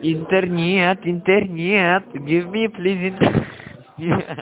интернет интернет give me please интернет